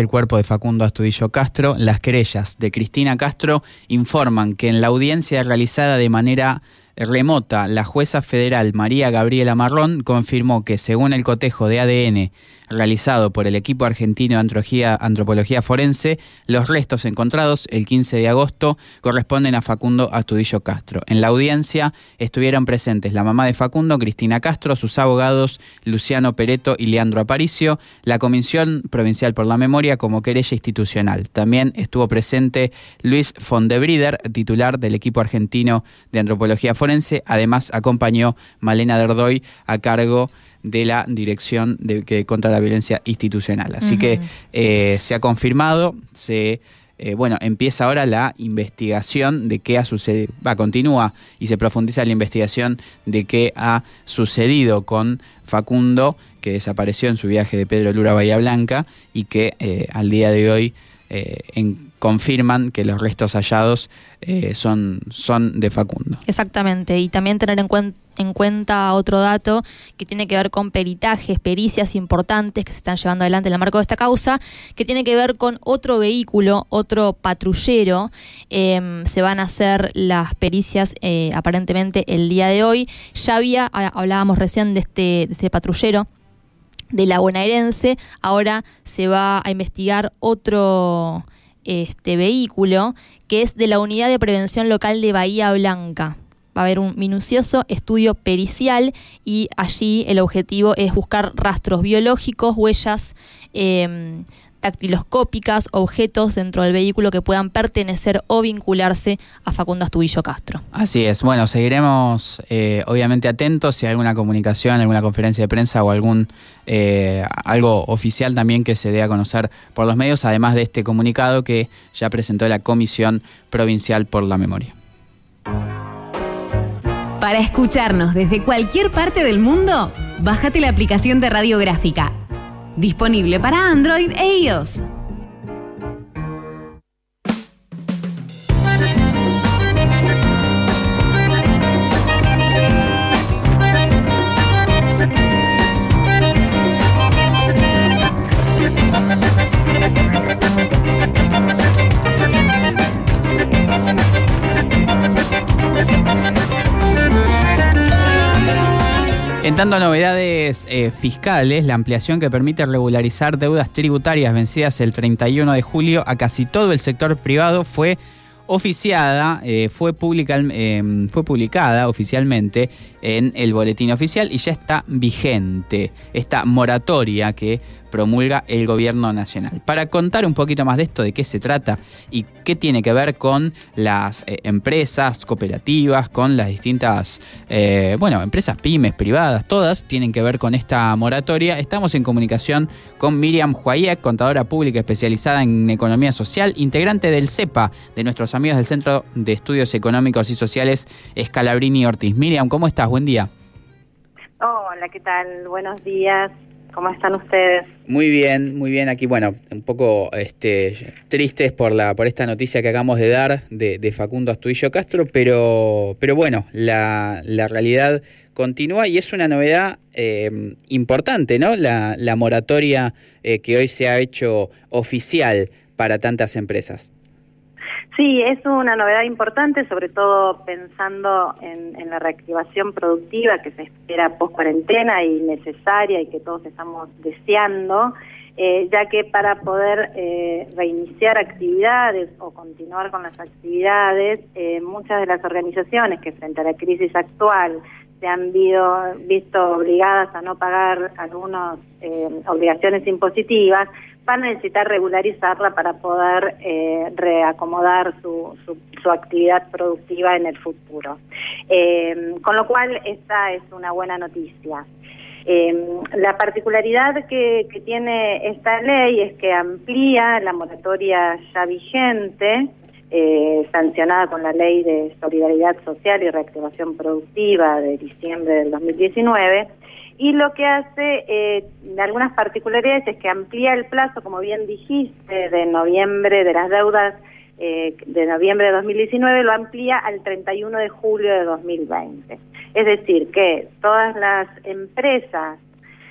el cuerpo de Facundo Astudillo Castro. Las querellas de Cristina Castro informan que en la audiencia realizada de manera remota, la jueza federal María Gabriela Marrón confirmó que según el cotejo de ADN realizado por el equipo argentino de antropología forense, los restos encontrados el 15 de agosto corresponden a Facundo Astudillo Castro. En la audiencia estuvieron presentes la mamá de Facundo, Cristina Castro, sus abogados Luciano Pereto y Leandro Aparicio, la Comisión Provincial por la Memoria como querella institucional. También estuvo presente Luis Fondebrider, titular del equipo argentino de antropología forense. Además acompañó Malena Derdoy a cargo de la Dirección de, que, contra la Violencia Institucional. Así que eh, se ha confirmado, se... Eh, bueno, empieza ahora la investigación de qué ha sucedido, va, continúa y se profundiza la investigación de qué ha sucedido con Facundo, que desapareció en su viaje de Pedro Lura Bahía Blanca y que eh, al día de hoy confirman que los restos hallados son, son de Facundo. Exactamente, y también tener en cuenta en cuenta otro dato que tiene que ver con peritajes, pericias importantes que se están llevando adelante en el marco de esta causa, que tiene que ver con otro vehículo, otro patrullero. Em, se van a hacer las pericias eh, aparentemente el día de hoy. Ya había, hablábamos recién de este, de este patrullero de la bonaerense, ahora se va a investigar otro este vehículo que es de la Unidad de Prevención Local de Bahía Blanca. Va a haber un minucioso estudio pericial y allí el objetivo es buscar rastros biológicos, huellas eh, dactiloscópicas, objetos dentro del vehículo que puedan pertenecer o vincularse a Facundo Astudillo Castro. Así es, bueno, seguiremos eh, obviamente atentos si hay alguna comunicación, alguna conferencia de prensa o algún eh, algo oficial también que se dé a conocer por los medios, además de este comunicado que ya presentó la Comisión Provincial por la Memoria. Para escucharnos desde cualquier parte del mundo, bájate la aplicación de Radiográfica. Disponible para Android e iOS. Novedades eh, fiscales, la ampliación que permite regularizar deudas tributarias vencidas el 31 de julio a casi todo el sector privado fue oficiada, eh, fue, eh, fue publicada oficialmente en el boletín oficial y ya está vigente. Esta moratoria que promulga el gobierno nacional. Para contar un poquito más de esto, de qué se trata y qué tiene que ver con las eh, empresas cooperativas, con las distintas, eh, bueno, empresas pymes, privadas, todas tienen que ver con esta moratoria. Estamos en comunicación con Miriam Huayek, contadora pública especializada en economía social, integrante del CEPA, de nuestros amigos del Centro de Estudios Económicos y Sociales Escalabrini Ortiz. Miriam, ¿cómo estás? Buen día. Hola, ¿qué tal? Buenos días. ¿Cómo están ustedes? Muy bien, muy bien. Aquí, bueno, un poco este, tristes por la por esta noticia que acabamos de dar de, Facundo Astudillo Castro, pero, pero bueno, la, la realidad continúa y es una novedad eh, importante, ¿no? La, la moratoria eh, que hoy se ha hecho oficial para tantas empresas. Sí, es una novedad importante, sobre todo pensando en, la reactivación productiva que se espera post cuarentena y necesaria y que todos estamos deseando, eh, ya que para poder eh, reiniciar actividades o continuar con las actividades, eh, muchas de las organizaciones que frente a la crisis actual se han visto obligadas a no pagar algunas obligaciones impositivas, van a necesitar regularizarla para poder eh, reacomodar su, su, actividad productiva en el futuro. Eh, con lo cual, esta es una buena noticia. Eh, la particularidad que, que, tiene esta ley es que amplía la moratoria ya vigente, sancionada con la Ley de Solidaridad Social y Reactivación Productiva de diciembre del 2019, y lo que hace eh, algunas particularidades es que amplía el plazo, como bien dijiste, de noviembre de las deudas eh, de noviembre de 2019, lo amplía al 31 de julio de 2020. Es decir, que todas las empresas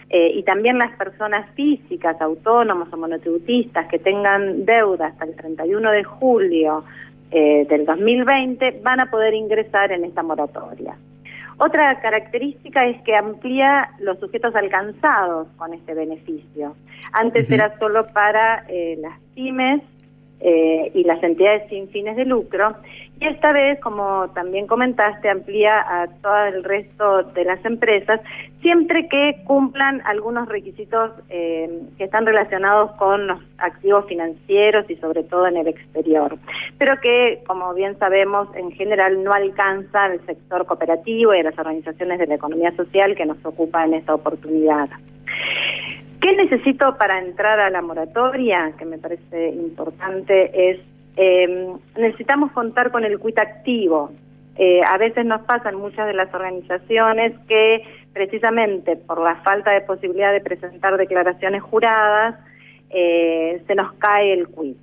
eh, y también las personas físicas, autónomos o monotributistas que tengan deuda hasta el 31 de julio eh, del 2020 van a poder ingresar en esta moratoria. Otra característica es que amplía los sujetos alcanzados con este beneficio. Antes era solo para eh, las pymes eh, y las entidades sin fines de lucro. Y esta vez, como también comentaste, amplía a todo el resto de las empresas, siempre que cumplan algunos requisitos eh, que están relacionados con los activos financieros y sobre todo en el exterior, pero que, como bien sabemos, en general no alcanza al sector cooperativo y a las organizaciones de la economía social que nos ocupa en esta oportunidad. ¿Qué necesito para entrar a la moratoria? Que me parece importante es, eh, necesitamos contar con el quit activo. Eh, a veces nos pasan muchas de las organizaciones que precisamente por la falta de posibilidad de presentar declaraciones juradas, eh, se nos cae el quit.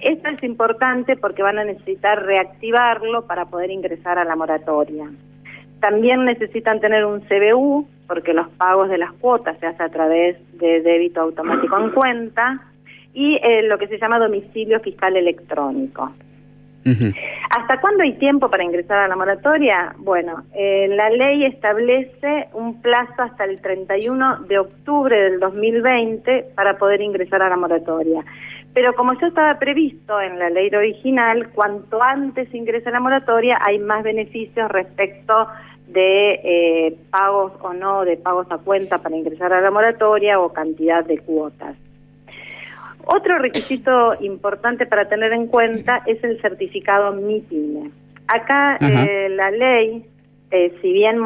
esto es importante porque van a necesitar reactivarlo para poder ingresar a la moratoria. También necesitan tener un CBU, porque los pagos de las cuotas se hace a través de débito automático en cuenta, y eh, lo que se llama domicilio fiscal electrónico. ¿Hasta cuándo hay tiempo para ingresar a la moratoria? Bueno, eh, la ley establece un plazo hasta el 31 de octubre del 2020 para poder ingresar a la moratoria. Pero como ya estaba previsto en la ley original, cuanto antes ingrese a la moratoria hay más beneficios respecto de eh, pagos o no, de pagos a cuenta para ingresar a la moratoria o cantidad de cuotas. Otro requisito importante para tener en cuenta es el certificado MIPYME. Acá eh, la ley, eh, si bien,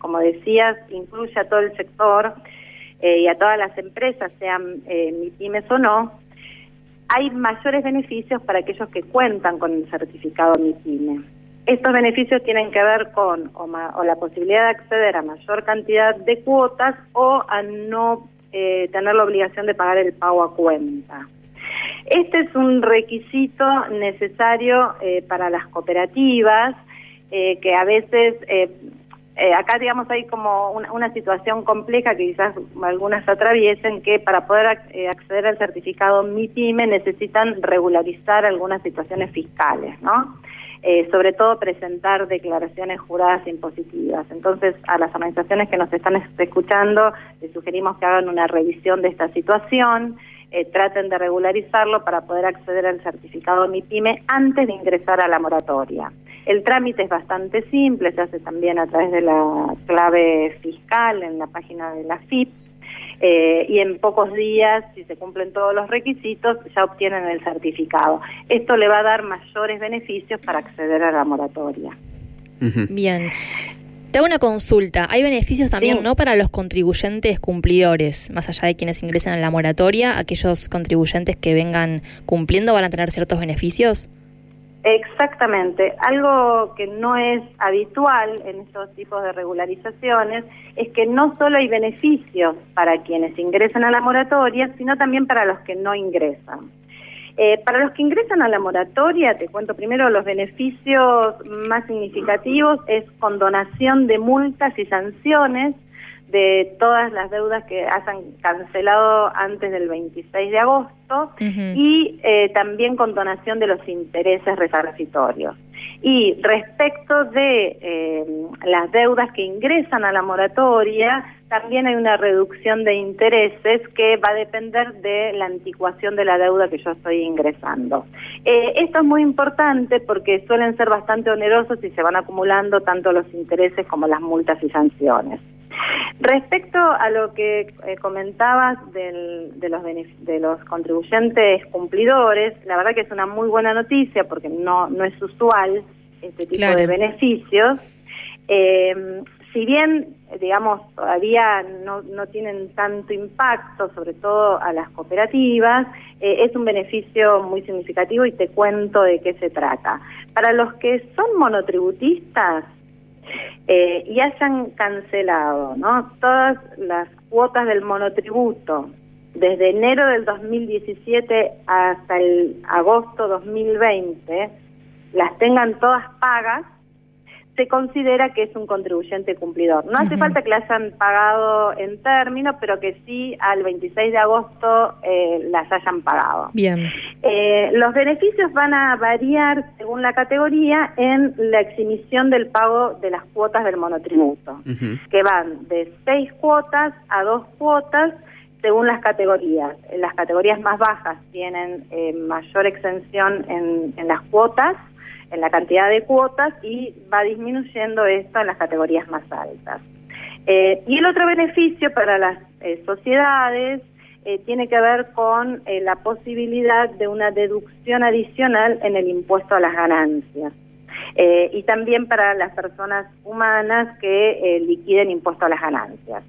como decías, incluye a todo el sector y a todas las empresas, sean MIPYMES o no, hay mayores beneficios para aquellos que cuentan con el certificado MIPYME. Estos beneficios tienen que ver con o, la posibilidad de acceder a mayor cantidad de cuotas o a no eh, tener la obligación de pagar el pago a cuenta. Este es un requisito necesario eh, para las cooperativas eh, que a veces acá digamos hay como una, situación compleja que quizás algunas atraviesen que para poder acceder al certificado MIPYME necesitan regularizar algunas situaciones fiscales, ¿no? Eh, sobre todo presentar declaraciones juradas impositivas. Entonces, a las organizaciones que nos están escuchando, les sugerimos que hagan una revisión de esta situación, eh, traten de regularizarlo para poder acceder al certificado MIPYME antes de ingresar a la moratoria. El trámite es bastante simple, se hace también a través de la clave fiscal en la página de la FIP eh, y en pocos días, si se cumplen todos los requisitos, ya obtienen el certificado. Esto le va a dar mayores beneficios para acceder a la moratoria. Bien. Te hago una consulta. Hay beneficios también, ¿no? Para los contribuyentes cumplidores, más allá de quienes ingresen a la moratoria, aquellos contribuyentes que vengan cumpliendo van a tener ciertos beneficios. Exactamente. Algo que no es habitual en estos tipos de regularizaciones es que no solo hay beneficios para quienes ingresan a la moratoria, sino también para los que no ingresan. Eh, para los que ingresan a la moratoria, te cuento primero, los beneficios más significativos es condonación de multas y sanciones de todas las deudas que hayan cancelado antes del 26 de agosto y eh, también con donación de los intereses resarcitorios. Y respecto de eh, las deudas que ingresan a la moratoria, también hay una reducción de intereses que va a depender de la anticuación de la deuda que yo estoy ingresando. Eh, esto es muy importante porque suelen ser bastante onerosos y se van acumulando tanto los intereses como las multas y sanciones. Respecto a lo que eh, comentabas de, los de los contribuyentes cumplidores, la verdad que es una muy buena noticia porque no, no es usual este tipo de beneficios. Eh, si bien, digamos, todavía no, no tienen tanto impacto, sobre todo a las cooperativas, eh, es un beneficio muy significativo y te cuento de qué se trata. Para los que son monotributistas, eh, y hayan cancelado ¿no? todas las cuotas del monotributo desde enero del 2017 hasta el agosto 2020, las tengan todas pagas, se considera que es un contribuyente cumplidor. No hace falta que le hayan pagado en términos, pero que sí al 26 de agosto eh, las hayan pagado. Bien. Eh, los beneficios van a variar según la categoría en la exhibición del pago de las cuotas del monotributo, que van de seis cuotas a dos cuotas según las categorías. Las categorías más bajas tienen eh, mayor exención en, en las cuotas en la cantidad de cuotas y va disminuyendo esto en las categorías más altas. Eh, y el otro beneficio para las eh, sociedades eh, tiene que ver con la posibilidad de una deducción adicional en el impuesto a las ganancias. y también para las personas humanas que liquiden impuesto a las ganancias.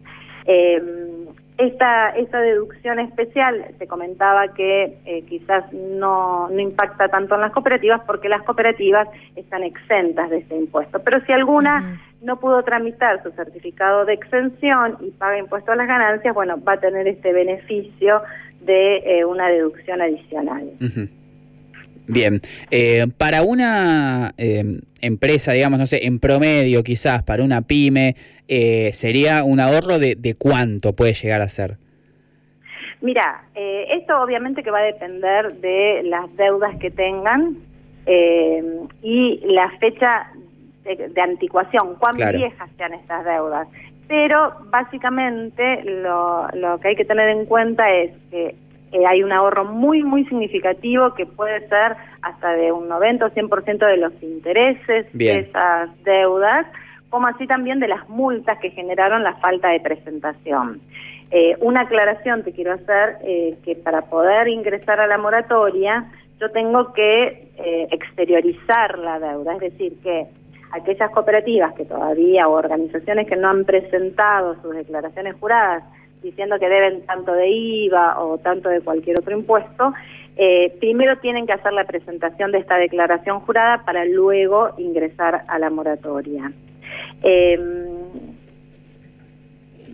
Esta, esta deducción especial se comentaba que eh, quizás no, no impacta tanto en las cooperativas porque las cooperativas están exentas de ese impuesto. Pero si alguna no pudo tramitar su certificado de exención y paga impuesto a las ganancias, bueno, va a tener este beneficio de eh, una deducción adicional. Bien, eh, para una eh, empresa, digamos, no sé, en promedio quizás, para una pyme, eh, ¿sería un ahorro de, de, cuánto puede llegar a ser? Mira, esto obviamente que va a depender de las deudas que tengan y la fecha de, anticuación, cuán viejas sean estas deudas. Pero básicamente lo, lo que hay que tener en cuenta es que eh, hay un ahorro muy, muy significativo que puede ser hasta de un 90 o 100% de los intereses de esas deudas, como así también de las multas que generaron la falta de presentación. Eh, una aclaración te quiero hacer, eh, que para poder ingresar a la moratoria, yo tengo que exteriorizar la deuda, es decir, que aquellas cooperativas que todavía o organizaciones que no han presentado sus declaraciones juradas diciendo que deben tanto de IVA o tanto de cualquier otro impuesto, eh, primero tienen que hacer la presentación de esta declaración jurada para luego ingresar a la moratoria. Eh,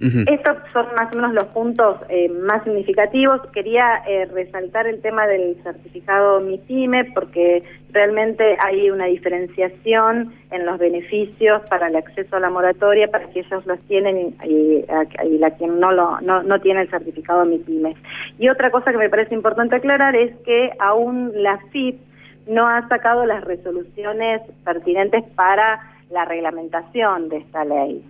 estos son más o menos los puntos eh, más significativos. Quería eh, resaltar el tema del certificado MIPYME porque realmente hay una diferenciación en los beneficios para el acceso a la moratoria para que ellos los tienen y, la quien no, lo, no, no tiene el certificado MIPYME. Y otra cosa que me parece importante aclarar es que aún la FIP no ha sacado las resoluciones pertinentes para la reglamentación de esta ley.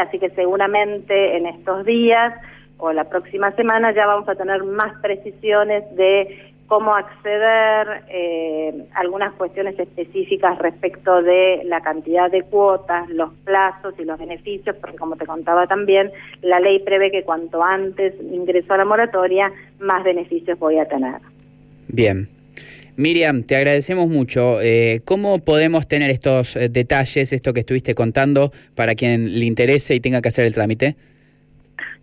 Así que seguramente en estos días o la próxima semana ya vamos a tener más precisiones de cómo acceder eh, algunas cuestiones específicas respecto de la cantidad de cuotas, los plazos y los beneficios, porque como te contaba también, la ley prevé que cuanto antes ingreso a la moratoria, más beneficios voy a tener. Bien, Miriam, te agradecemos mucho. Eh, ¿Cómo podemos tener estos eh, detalles, esto que estuviste contando, para quien le interese y tenga que hacer el trámite?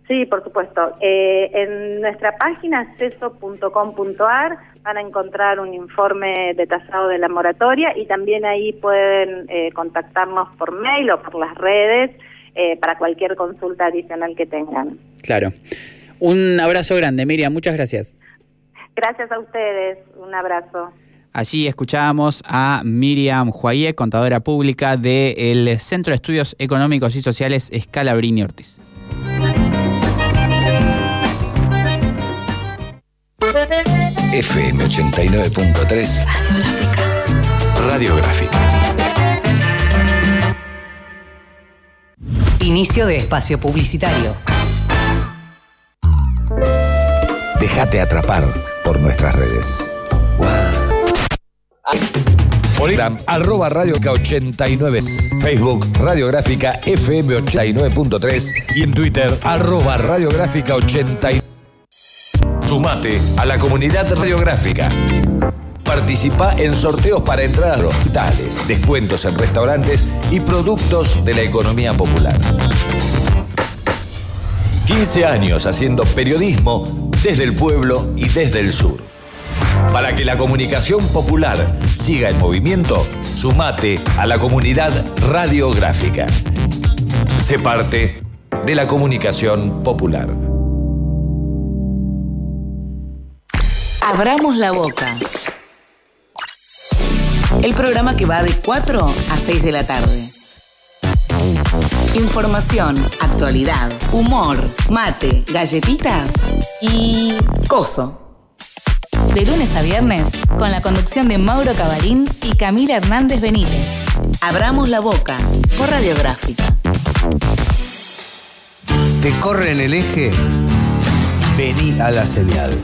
Sí, por supuesto. Eh, en nuestra página ceso.com.ar van a encontrar un informe detallado de la moratoria y también ahí pueden contactarnos por mail o por las redes para cualquier consulta adicional que tengan. Claro. Un abrazo grande, Miriam. Muchas gracias. Gracias a ustedes, un abrazo. Allí escuchábamos a Miriam Juayé, contadora pública del Centro de Estudios Económicos y Sociales Scalabrini Ortiz. FM 89.3 Radiográfica. Inicio de espacio publicitario. Déjate atrapar por nuestras redes. Instagram, arroba Radio 89, Facebook Radiográfica FM 89.3 y en Twitter arroba Radiográfica 89. Sumate a la comunidad radiográfica. Participa en sorteos para entrar a hospitales, descuentos en restaurantes y productos de la economía popular. 15 años haciendo periodismo desde el pueblo y desde el sur. Para que la comunicación popular siga en movimiento, sumate a la comunidad radiográfica. Sé parte de la comunicación popular. Abramos la boca. El programa que va de 4 a 6 de la tarde. Información, actualidad, humor, mate, galletitas y coso. De lunes a viernes, con la conducción de Mauro Cabarín y Camila Hernández Benítez. Abramos la boca por Radiográfica. ¿Te corre en el eje? Vení a la señal.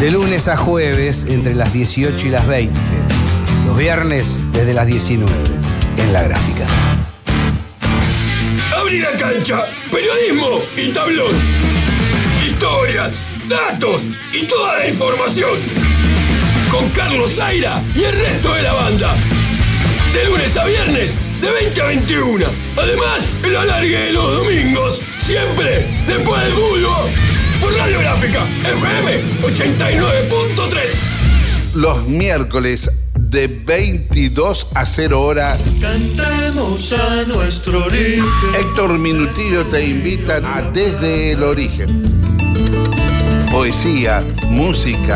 De lunes a jueves entre las 18 y las 20. Los viernes desde las 19 en la gráfica. Abrí la cancha, periodismo y tablón. Historias, datos y toda la información. Con Carlos Zaira y el resto de la banda. De lunes a viernes, de 20 a 21. Además, el alargue de los domingos, siempre después del fútbol. Por Radiográfica, FM 89.3. Los miércoles de 22 a 0 hora. Cantemos a nuestro origen. Héctor Minutillo te invita a Desde el Origen. Poesía, música,